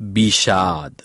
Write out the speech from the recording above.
بشاد.